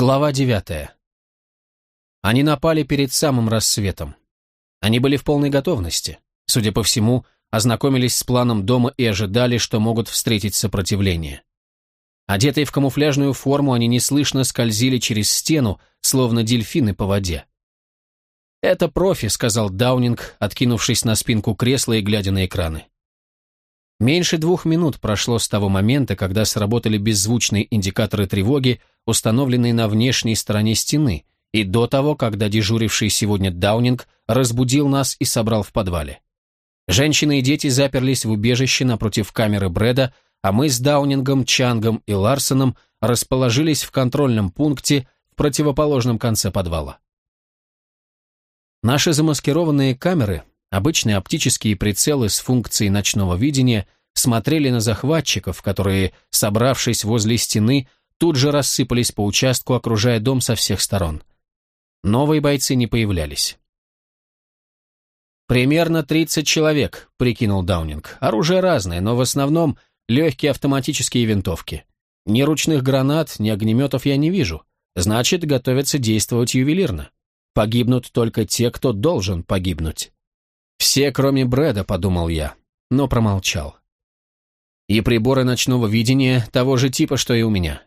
Глава девятая. Они напали перед самым рассветом. Они были в полной готовности. Судя по всему, ознакомились с планом дома и ожидали, что могут встретить сопротивление. Одетые в камуфляжную форму, они неслышно скользили через стену, словно дельфины по воде. «Это профи», — сказал Даунинг, откинувшись на спинку кресла и глядя на экраны. Меньше двух минут прошло с того момента, когда сработали беззвучные индикаторы тревоги, установленные на внешней стороне стены, и до того, когда дежуривший сегодня Даунинг разбудил нас и собрал в подвале. Женщины и дети заперлись в убежище напротив камеры Брэда, а мы с Даунингом, Чангом и Ларсоном расположились в контрольном пункте в противоположном конце подвала. Наши замаскированные камеры Обычные оптические прицелы с функцией ночного видения смотрели на захватчиков, которые, собравшись возле стены, тут же рассыпались по участку, окружая дом со всех сторон. Новые бойцы не появлялись. «Примерно 30 человек», — прикинул Даунинг. «Оружие разное, но в основном легкие автоматические винтовки. Ни ручных гранат, ни огнеметов я не вижу. Значит, готовятся действовать ювелирно. Погибнут только те, кто должен погибнуть». «Все, кроме Брэда», — подумал я, но промолчал. И приборы ночного видения того же типа, что и у меня.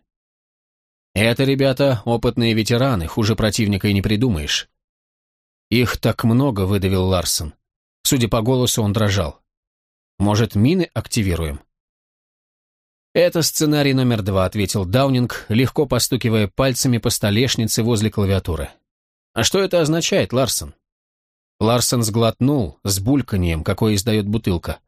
Это, ребята, опытные ветераны, хуже противника и не придумаешь. Их так много, выдавил Ларсон. Судя по голосу, он дрожал. Может, мины активируем? «Это сценарий номер два», — ответил Даунинг, легко постукивая пальцами по столешнице возле клавиатуры. «А что это означает, Ларсон?» Ларсен сглотнул с бульканьем, какое издает бутылка.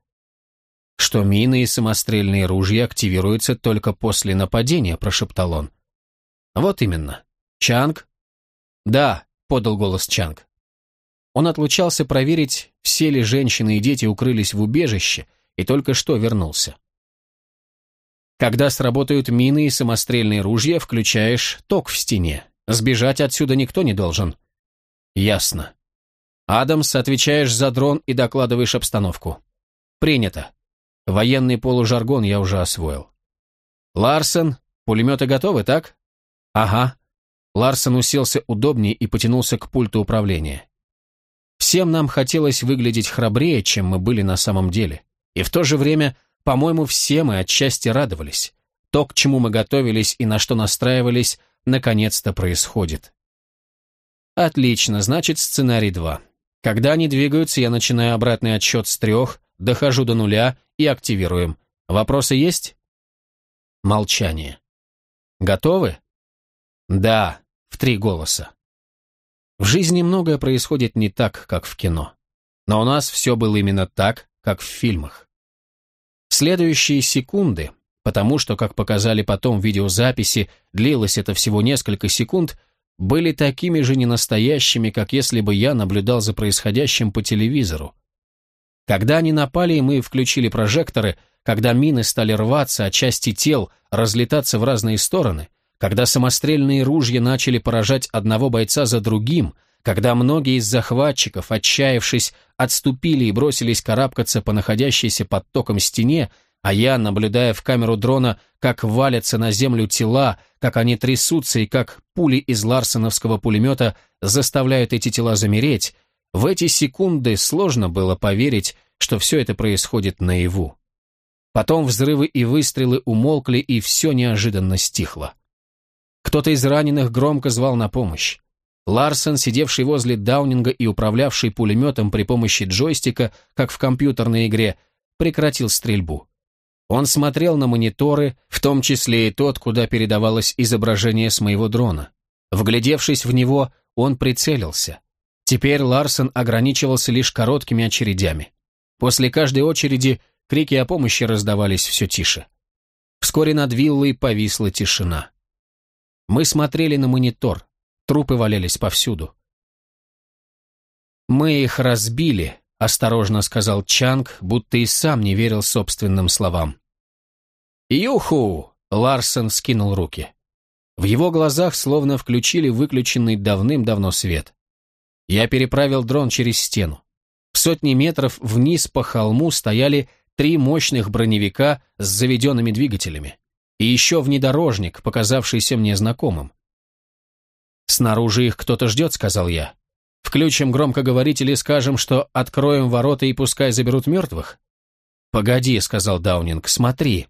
«Что мины и самострельные ружья активируются только после нападения», — прошептал он. «Вот именно. Чанг?» «Да», — подал голос Чанг. Он отлучался проверить, все ли женщины и дети укрылись в убежище, и только что вернулся. Когда сработают мины и самострельные ружья, включаешь ток в стене. Сбежать отсюда никто не должен. Ясно. Адамс, отвечаешь за дрон и докладываешь обстановку. Принято. Военный полужаргон я уже освоил. Ларсон, пулеметы готовы, так? Ага. Ларсон уселся удобнее и потянулся к пульту управления. Всем нам хотелось выглядеть храбрее, чем мы были на самом деле. И в то же время, по-моему, все мы отчасти радовались. То, к чему мы готовились и на что настраивались, наконец-то происходит. Отлично, значит, сценарий 2. Когда они двигаются, я начинаю обратный отсчет с трех, дохожу до нуля и активируем. Вопросы есть? Молчание. Готовы? Да, в три голоса. В жизни многое происходит не так, как в кино. Но у нас все было именно так, как в фильмах. Следующие секунды, потому что, как показали потом видеозаписи, длилось это всего несколько секунд – были такими же ненастоящими, как если бы я наблюдал за происходящим по телевизору. Когда они напали, и мы включили прожекторы, когда мины стали рваться, а части тел разлетаться в разные стороны, когда самострельные ружья начали поражать одного бойца за другим, когда многие из захватчиков, отчаявшись, отступили и бросились карабкаться по находящейся под током стене, а я, наблюдая в камеру дрона, как валятся на землю тела, как они трясутся и как пули из ларсоновского пулемета заставляют эти тела замереть, в эти секунды сложно было поверить, что все это происходит наяву. Потом взрывы и выстрелы умолкли, и все неожиданно стихло. Кто-то из раненых громко звал на помощь. Ларсон, сидевший возле Даунинга и управлявший пулеметом при помощи джойстика, как в компьютерной игре, прекратил стрельбу. Он смотрел на мониторы, в том числе и тот, куда передавалось изображение с моего дрона. Вглядевшись в него, он прицелился. Теперь Ларсон ограничивался лишь короткими очередями. После каждой очереди крики о помощи раздавались все тише. Вскоре над виллой повисла тишина. Мы смотрели на монитор, трупы валялись повсюду. «Мы их разбили», — осторожно сказал Чанг, будто и сам не верил собственным словам. «Юху!» — Ларсон скинул руки. В его глазах словно включили выключенный давным-давно свет. Я переправил дрон через стену. В сотни метров вниз по холму стояли три мощных броневика с заведенными двигателями. И еще внедорожник, показавшийся мне знакомым. «Снаружи их кто-то ждет», — сказал я. «Включим громкоговоритель и скажем, что откроем ворота и пускай заберут мертвых?» «Погоди», — сказал Даунинг, — «смотри».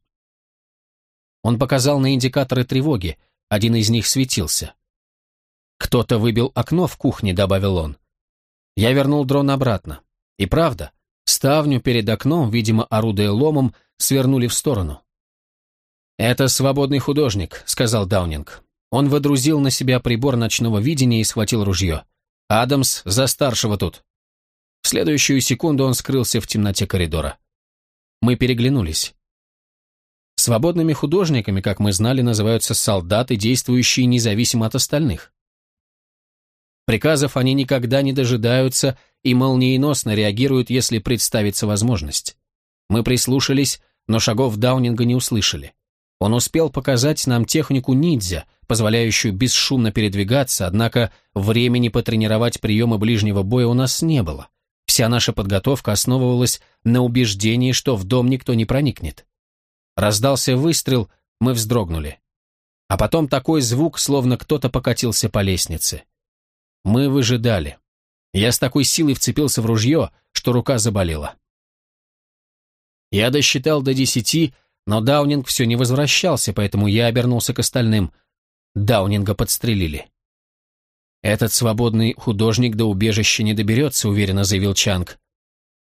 Он показал на индикаторы тревоги, один из них светился. «Кто-то выбил окно в кухне», — добавил он. Я вернул дрон обратно. И правда, ставню перед окном, видимо, орудуя ломом, свернули в сторону. «Это свободный художник», — сказал Даунинг. Он водрузил на себя прибор ночного видения и схватил ружье. «Адамс за старшего тут». В следующую секунду он скрылся в темноте коридора. Мы переглянулись. Свободными художниками, как мы знали, называются солдаты, действующие независимо от остальных. Приказов они никогда не дожидаются и молниеносно реагируют, если представится возможность. Мы прислушались, но шагов Даунинга не услышали. Он успел показать нам технику ниндзя, позволяющую бесшумно передвигаться, однако времени потренировать приемы ближнего боя у нас не было. Вся наша подготовка основывалась на убеждении, что в дом никто не проникнет. Раздался выстрел, мы вздрогнули. А потом такой звук, словно кто-то покатился по лестнице. Мы выжидали. Я с такой силой вцепился в ружье, что рука заболела. Я досчитал до десяти, но Даунинг все не возвращался, поэтому я обернулся к остальным. Даунинга подстрелили. «Этот свободный художник до убежища не доберется», — уверенно заявил Чанг.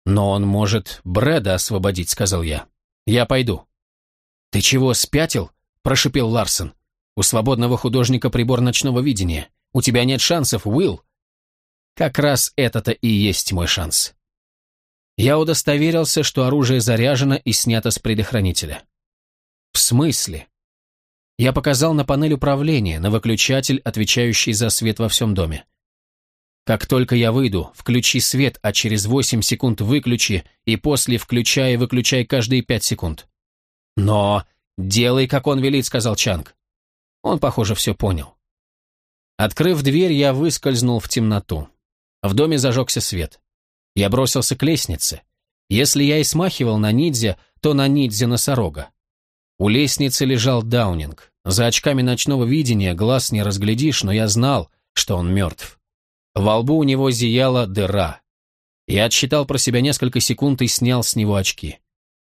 «Но он может Брэда освободить», — сказал я. «Я пойду». «Ты чего, спятил?» — прошипел Ларсон. «У свободного художника прибор ночного видения. У тебя нет шансов, Уилл!» Как раз это-то и есть мой шанс. Я удостоверился, что оружие заряжено и снято с предохранителя. В смысле? Я показал на панель управления, на выключатель, отвечающий за свет во всем доме. Как только я выйду, включи свет, а через 8 секунд выключи, и после включай и выключай каждые 5 секунд. Но делай, как он велит, сказал Чанг. Он, похоже, все понял. Открыв дверь, я выскользнул в темноту. В доме зажегся свет. Я бросился к лестнице. Если я и смахивал на ниндзя, то на ниндзя-носорога. У лестницы лежал Даунинг. За очками ночного видения глаз не разглядишь, но я знал, что он мертв. Во лбу у него зияла дыра. Я отсчитал про себя несколько секунд и снял с него очки.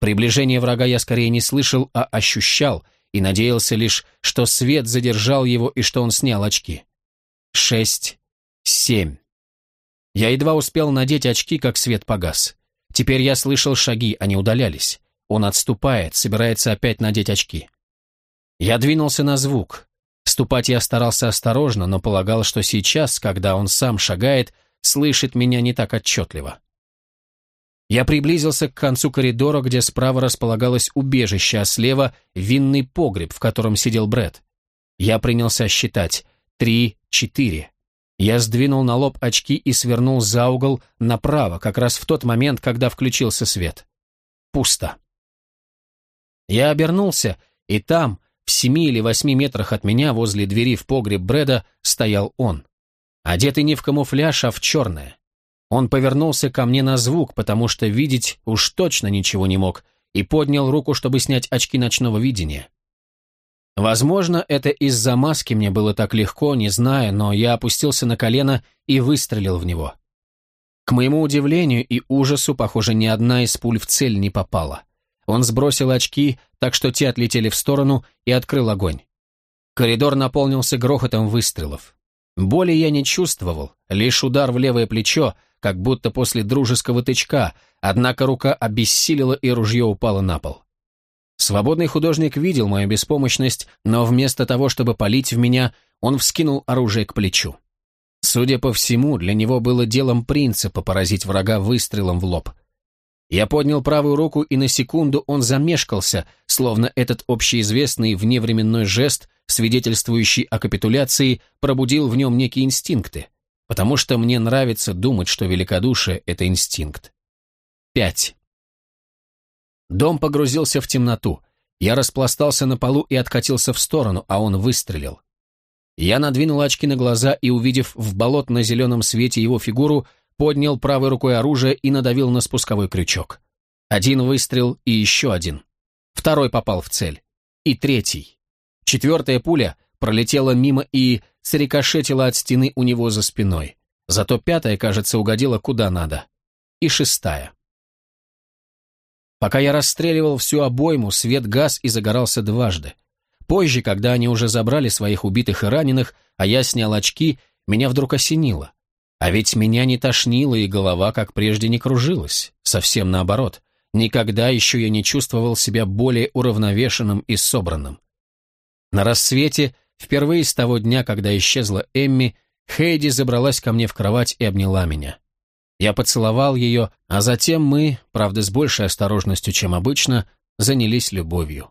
Приближение врага я скорее не слышал, а ощущал, и надеялся лишь, что свет задержал его и что он снял очки шесть, семь. Я едва успел надеть очки, как свет погас. Теперь я слышал шаги, они удалялись. Он отступает, собирается опять надеть очки. Я двинулся на звук. Ступать я старался осторожно, но полагал, что сейчас, когда он сам шагает, слышит меня не так отчетливо. Я приблизился к концу коридора, где справа располагалось убежище, а слева — винный погреб, в котором сидел Бред. Я принялся считать три, четыре. Я сдвинул на лоб очки и свернул за угол направо, как раз в тот момент, когда включился свет. Пусто. Я обернулся, и там, в семи или восьми метрах от меня, возле двери в погреб Брэда, стоял он. Одетый не в камуфляж, а в черное. Он повернулся ко мне на звук, потому что видеть уж точно ничего не мог, и поднял руку, чтобы снять очки ночного видения. Возможно, это из-за маски мне было так легко, не знаю, но я опустился на колено и выстрелил в него. К моему удивлению и ужасу, похоже, ни одна из пуль в цель не попала. Он сбросил очки, так что те отлетели в сторону, и открыл огонь. Коридор наполнился грохотом выстрелов. Боли я не чувствовал, лишь удар в левое плечо, как будто после дружеского тычка, однако рука обессилила и ружье упало на пол. Свободный художник видел мою беспомощность, но вместо того, чтобы палить в меня, он вскинул оружие к плечу. Судя по всему, для него было делом принципа поразить врага выстрелом в лоб. Я поднял правую руку, и на секунду он замешкался, словно этот общеизвестный вневременной жест, свидетельствующий о капитуляции, пробудил в нем некие инстинкты, потому что мне нравится думать, что великодушие — это инстинкт. Пять. Дом погрузился в темноту. Я распластался на полу и откатился в сторону, а он выстрелил. Я надвинул очки на глаза и, увидев в болотно-зеленом свете его фигуру, поднял правой рукой оружие и надавил на спусковой крючок. Один выстрел и еще один. Второй попал в цель. И третий. Четвертая пуля пролетела мимо и срикошетила от стены у него за спиной. Зато пятая, кажется, угодила куда надо. И шестая. Пока я расстреливал всю обойму, свет газ и загорался дважды. Позже, когда они уже забрали своих убитых и раненых, а я снял очки, меня вдруг осенило. А ведь меня не тошнило, и голова, как прежде, не кружилась. Совсем наоборот. Никогда еще я не чувствовал себя более уравновешенным и собранным. На рассвете, впервые с того дня, когда исчезла Эмми, Хейди забралась ко мне в кровать и обняла меня. Я поцеловал ее, а затем мы, правда с большей осторожностью, чем обычно, занялись любовью.